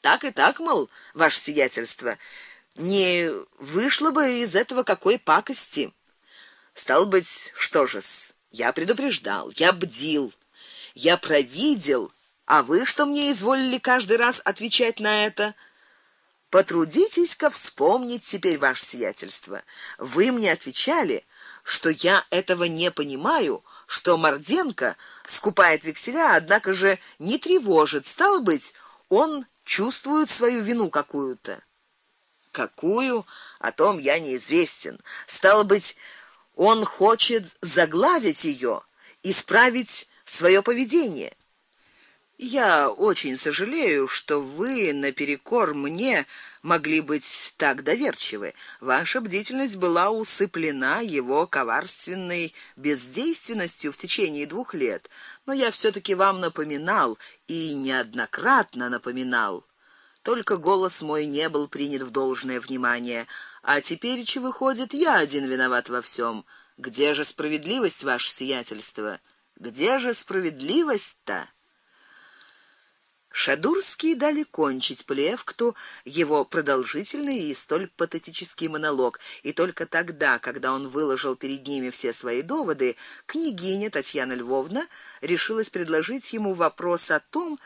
Так и так, мол, ваше сиятельство, не вышло бы из этого какой пакости. Стал быть, что же-с? Я предупреждал, я бдил, я провидел, а вы что мне изволили каждый раз отвечать на это? Потрудитесь-ка вспомнить теперь ваше сиятельство. Вы мне отвечали, что я этого не понимаю, что Морденко скупает векселя, однако же не тревожит, стало быть, он чувствует свою вину какую-то. Какую, о том я неизвестен. Стало быть, он хочет загладить ее, исправить свое поведение. Я очень сожалею, что вы наперекор мне могли быть так доверчивы. Ваша бдительность была усыплена его коварственной бездейственностью в течение двух лет. Но я все таки вам напоминал и неоднократно напоминал. Только голос мой не был принят в должное внимание, а теперь че выходит, я один виноват во всем. Где же справедливость, ваше сиятельство? Где же справедливость-то? Шадурский дали кончить Плевкту его продолжительный и столь патетический монолог, и только тогда, когда он выложил перед ними все свои доводы, княгиня Татьяна Львовна решилась предложить ему вопрос о том,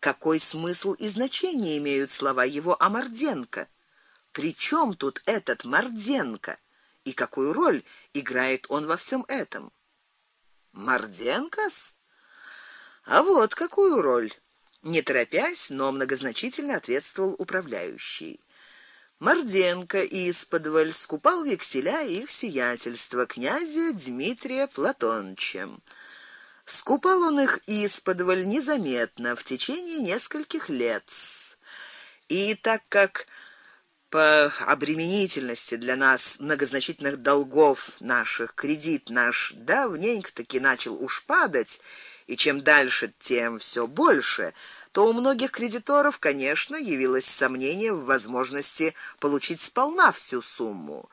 какой смысл и значение имеют слова его о Морденко. Причем тут этот Морденко и какую роль играет он во всем этом? Морденкос? А вот какую роль не торопясь, но многозначительно ответствовал управляющий. Морденко исподволь скупал векселя их сиятельства князя Дмитрия Платонча. Скупал он их исподволь незаметно в течение нескольких лет. И так как по обременительности для нас многозначительных долгов наших кредит наш давненько таки начал уж падать, и чем дальше, тем все больше, то у многих кредиторов, конечно, явилось сомнение в возможности получить сполна всю сумму.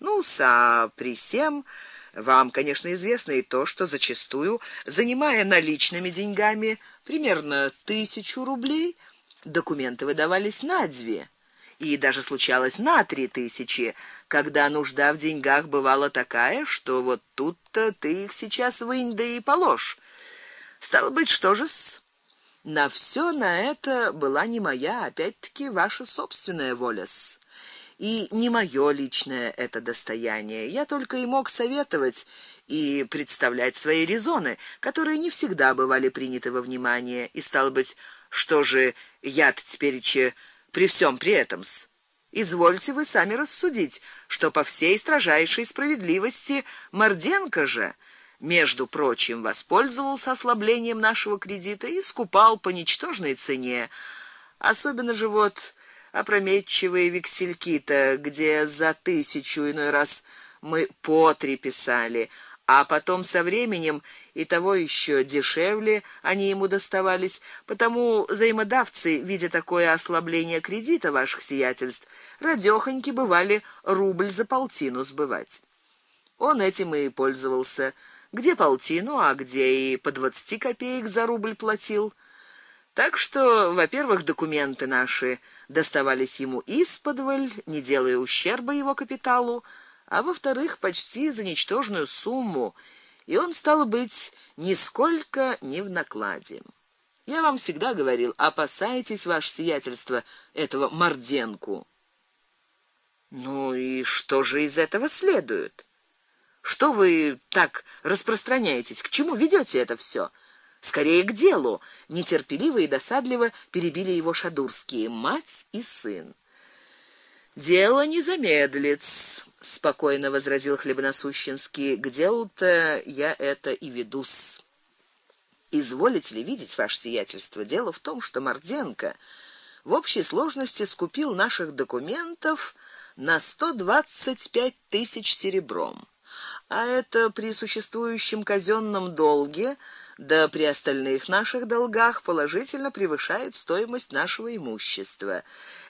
Ну, са при всем вам, конечно, известно и то, что зачастую, занимая наличными деньгами примерно тысячу рублей, документы выдавались на две и даже случалось на три тысячи, когда нужда в деньгах бывала такая, что вот тут-то ты их сейчас вынь да и положь. Стало быть, что же с на все на это была не моя, опять-таки ваша собственная воля -с. И не мое личное это достояние. Я только и мог советовать и представлять свои резоны, которые не всегда бывали приняты во внимание. И стало быть, что же я-то теперь че при всем при этом с Извольте вы сами рассудить, что по всей строжайшей справедливости Морденко же между прочим, воспользовался ослаблением нашего кредита и скупал по ничтожной цене. Особенно же вот опрометчивые вексельки-то, где за тысячу иной раз мы по три писали, а потом со временем и того еще дешевле они ему доставались, потому взаимодавцы, видя такое ослабление кредита ваших сиятельств, радёхоньки бывали рубль за полтину сбывать. Он этим и пользовался где полтину, а где и по двадцати копеек за рубль платил. Так что, во-первых, документы наши доставались ему исподволь, не делая ущерба его капиталу, а во-вторых, почти за ничтожную сумму, и он стал быть нисколько не в накладе. Я вам всегда говорил, опасайтесь ваше сиятельство этого Морденку. Ну и что же из этого следует? Что вы так распространяетесь? К чему ведете это все? Скорее к делу, нетерпеливо и досадливо перебили его шадурские мать и сын. Дело не замедлится, спокойно возразил хлебоносущенский. К делу-то я это и ведусь. Изволите ли видеть ваше сиятельство? Дело в том, что Морденко в общей сложности скупил наших документов на сто двадцать пять тысяч серебром а это при существующем казённом долге, да при остальных наших долгах положительно превышает стоимость нашего имущества.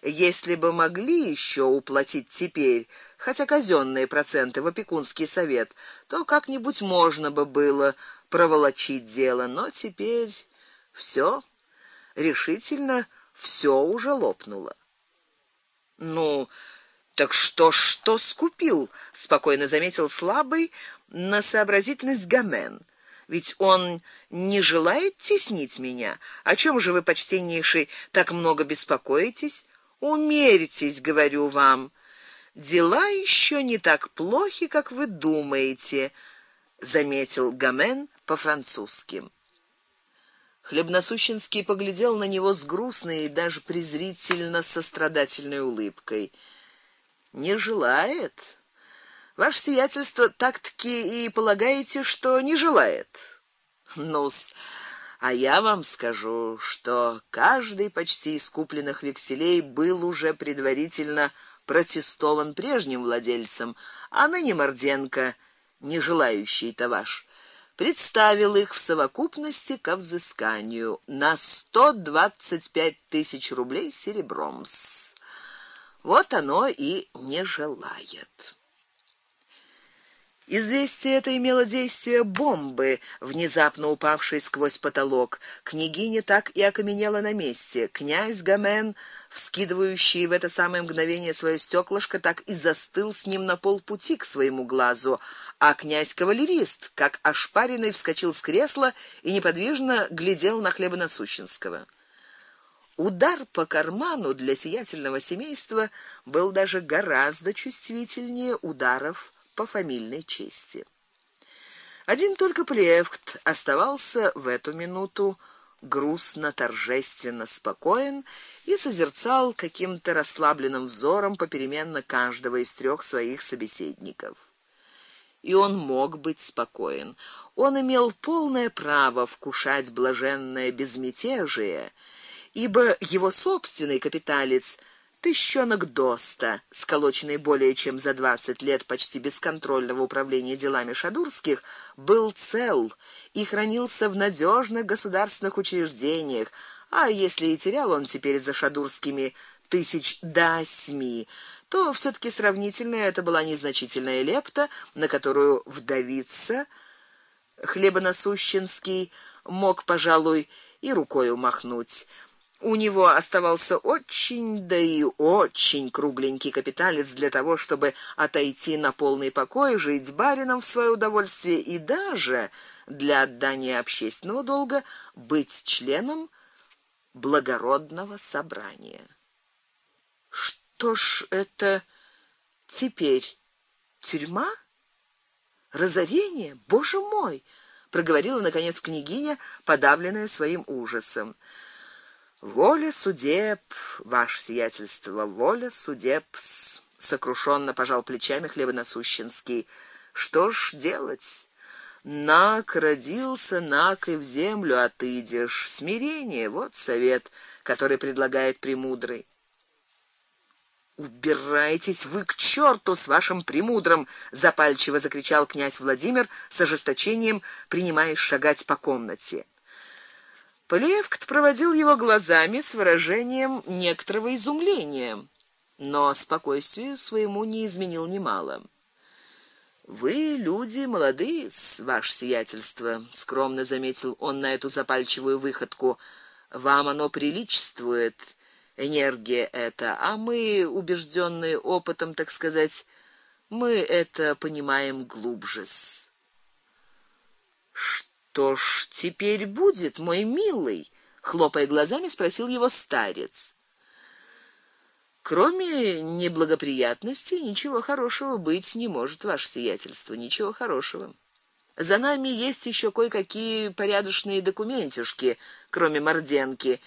Если бы могли ещё уплатить теперь хотя казённые проценты в опекунский совет, то как-нибудь можно бы было проволочить дело, но теперь всё решительно все уже лопнуло. Ну, так что что скупил? спокойно заметил слабый на сообразительность Гамен. Ведь он не желает теснить меня. О чем же вы, почтеннейший, так много беспокоитесь? Умерьтесь, говорю вам. Дела еще не так плохи, как вы думаете, заметил Гамен по-французски. Хлебносущенский поглядел на него с грустной и даже презрительно сострадательной улыбкой. Не желает. Ваше сиятельство так-таки и полагаете, что не желает. Ну-с, а я вам скажу, что каждый почти из купленных векселей был уже предварительно протестован прежним владельцем, а ныне Морденко, не желающий товаш, представил их в совокупности к взысканию на сто двадцать пять тысяч рублей серебром. Вот оно и не желает. Известие это имело действие бомбы, внезапно упавшей сквозь потолок. Княгиня так и окаменела на месте. Князь Гамен, вскидывающий в это самое мгновение свое стеклышко, так и застыл с ним на полпути к своему глазу, а князь-кавалерист, как ошпаренный, вскочил с кресла и неподвижно глядел на Хлебоносущенского. Удар по карману для сиятельного семейства был даже гораздо чувствительнее ударов по фамильной чести. Один только Плевкт оставался в эту минуту грустно, торжественно спокоен и созерцал каким-то расслабленным взором попеременно каждого из трех своих собеседников. И он мог быть спокоен. Он имел полное право вкушать блаженное безмятежие, ибо его собственный капиталец Тыщёнок Доста, сколоченный более чем за двадцать лет почти бесконтрольного управления делами Шадурских, был цел и хранился в надежных государственных учреждениях, а если и терял он теперь за Шадурскими тысяч до осьми, то все таки сравнительно это была незначительная лепта, на которую вдовица хлебоносущенский мог, пожалуй, и рукой умахнуть. У него оставался очень да и очень кругленький капиталец для того, чтобы отойти на полный покой, жить барином в свое удовольствие и даже для отдания общественного долга быть членом благородного собрания. Что ж это теперь? Тюрьма? Разорение? Боже мой, проговорила наконец княгиня, подавленная своим ужасом. Воля судеб, ваше сиятельство, воля судеб, сокрушенно пожал плечами хлебоносущенский. Что ж делать? Нак родился, нак и в землю отыдешь. Смирение вот совет, который предлагает премудрый. Убирайтесь вы к черту с вашим премудрым, запальчиво закричал князь Владимир с ожесточением, принимаясь шагать по комнате. Полевкт проводил его глазами с выражением некоторого изумления, но спокойствию своему не изменил немало. Вы люди молодые, ваше сиятельство, скромно заметил он на эту запальчивую выходку. Вам оно приличествует, энергия эта, а мы, убежденные опытом, так сказать, мы это понимаем глубже. Что что ж теперь будет, мой милый? хлопая глазами, спросил его старец. Кроме неблагоприятностей ничего хорошего быть не может, ваше сиятельство, ничего хорошего. За нами есть еще кое-какие порядочные документишки, кроме Морденки,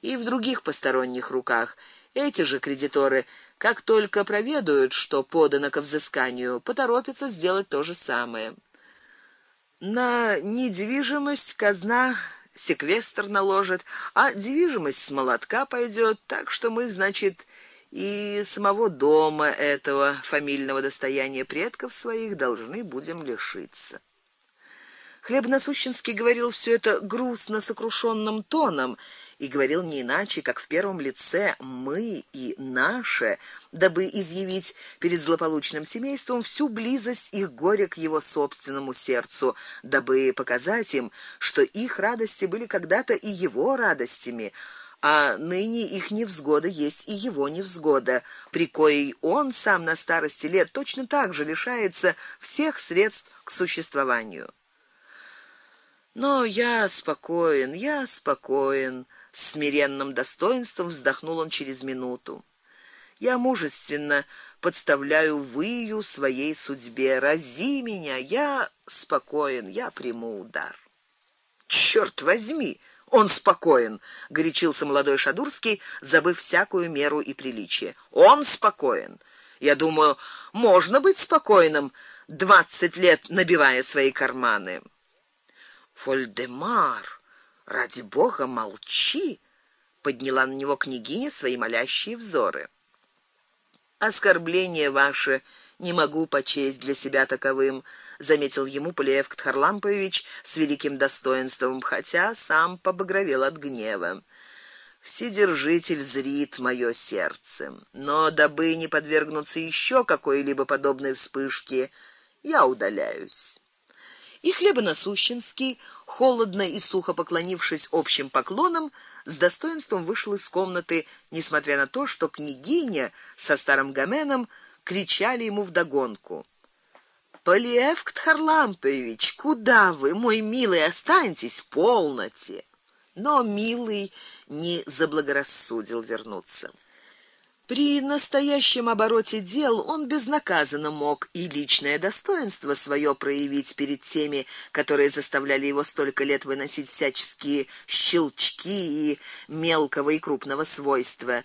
и в других посторонних руках. Эти же кредиторы, как только проведают, что подано к взысканию, поторопятся сделать то же самое. На недвижимость казна секвестр наложит, а движимость с молотка пойдет, так что мы, значит, и самого дома этого фамильного достояния предков своих должны будем лишиться. Хлебносущенский говорил все это грустно сокрушенным тоном и говорил не иначе, как в первом лице мы и наше, дабы изъявить перед злополучным семейством всю близость их горя к его собственному сердцу, дабы показать им, что их радости были когда-то и его радостями, а ныне их невзгода есть и его невзгода, при коей он сам на старости лет точно так же лишается всех средств к существованию. Но я спокоен, я спокоен, с смиренным достоинством вздохнул он через минуту. Я мужественно подставляю выю своей судьбе. Рази меня, я спокоен, я приму удар. Черт возьми, он спокоен, горячился молодой Шадурский, забыв всякую меру и приличие. Он спокоен. Я думаю, можно быть спокойным, двадцать лет набивая свои карманы. Фольдемар, ради бога, молчи, подняла на него княгиня свои молящие взоры. Оскорбление ваше не могу почесть для себя таковым, заметил ему Полиев Ктхарлампович с великим достоинством, хотя сам побагровел от гнева. Вседержитель зрит моё сердце, но дабы не подвергнуться еще какой-либо подобной вспышке, я удаляюсь. И хлебоносущенский, холодно и сухо поклонившись общим поклонам, с достоинством вышел из комнаты, несмотря на то, что княгиня со старым Гаменом кричали ему вдогонку. Полиев Ктхарлампович, куда вы, мой милый, останьтесь в полноте. Но милый не заблагорассудил вернуться. При настоящем обороте дел он безнаказанно мог и личное достоинство свое проявить перед теми, которые заставляли его столько лет выносить всяческие щелчки и мелкого и крупного свойства,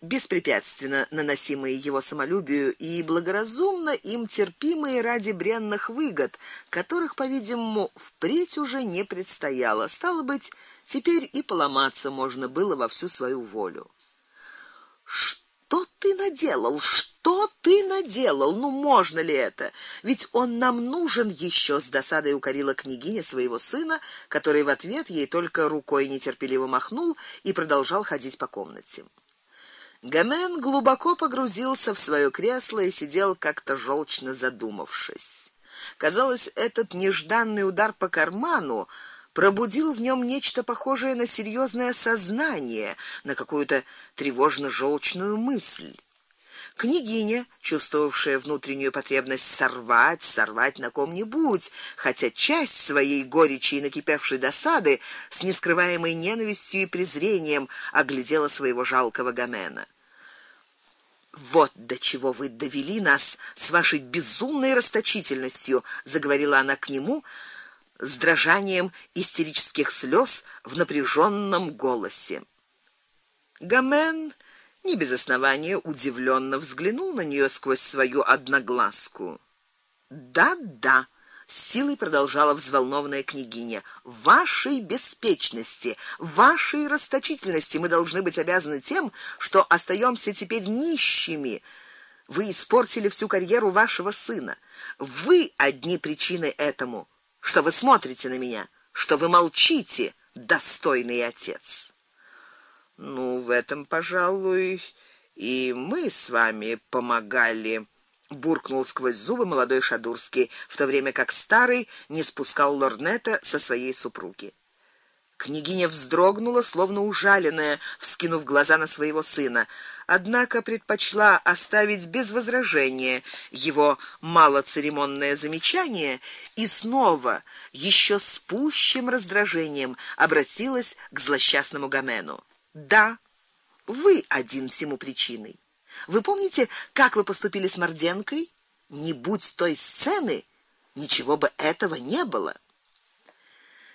беспрепятственно наносимые его самолюбию и благоразумно им терпимые ради бренных выгод, которых, по-видимому, впредь уже не предстояло. Стало быть, теперь и поломаться можно было во всю свою волю. Что что ты наделал? Что ты наделал? Ну можно ли это? Ведь он нам нужен еще с досадой укорила княгиня своего сына, который в ответ ей только рукой нетерпеливо махнул и продолжал ходить по комнате. Гамен глубоко погрузился в свое кресло и сидел как-то желчно задумавшись. Казалось, этот нежданный удар по карману пробудил в нем нечто похожее на серьезное сознание, на какую-то тревожно желчную мысль. Княгиня, чувствовавшая внутреннюю потребность сорвать, сорвать на ком-нибудь, хотя часть своей горечи и накипевшей досады с нескрываемой ненавистью и презрением оглядела своего жалкого Гамена. Вот до чего вы довели нас с вашей безумной расточительностью, заговорила она к нему, с дрожанием истерических слез в напряженном голосе. Гамен не без основания удивленно взглянул на нее сквозь свою одноглазку. Да-да, с силой продолжала взволнованная княгиня. Вашей беспечности, вашей расточительности мы должны быть обязаны тем, что остаемся теперь нищими. Вы испортили всю карьеру вашего сына. Вы одни причины этому что вы смотрите на меня, что вы молчите, достойный отец. Ну, в этом, пожалуй, и мы с вами помогали, буркнул сквозь зубы молодой Шадурский, в то время как старый не спускал лорнета со своей супруги. Княгиня вздрогнула, словно ужаленная, вскинув глаза на своего сына однако предпочла оставить без возражения его малоцеремонное замечание и снова, еще с пущим раздражением, обратилась к злосчастному Гамену. Да, вы один всему причиной. Вы помните, как вы поступили с Морденкой? Не будь той сцены, ничего бы этого не было.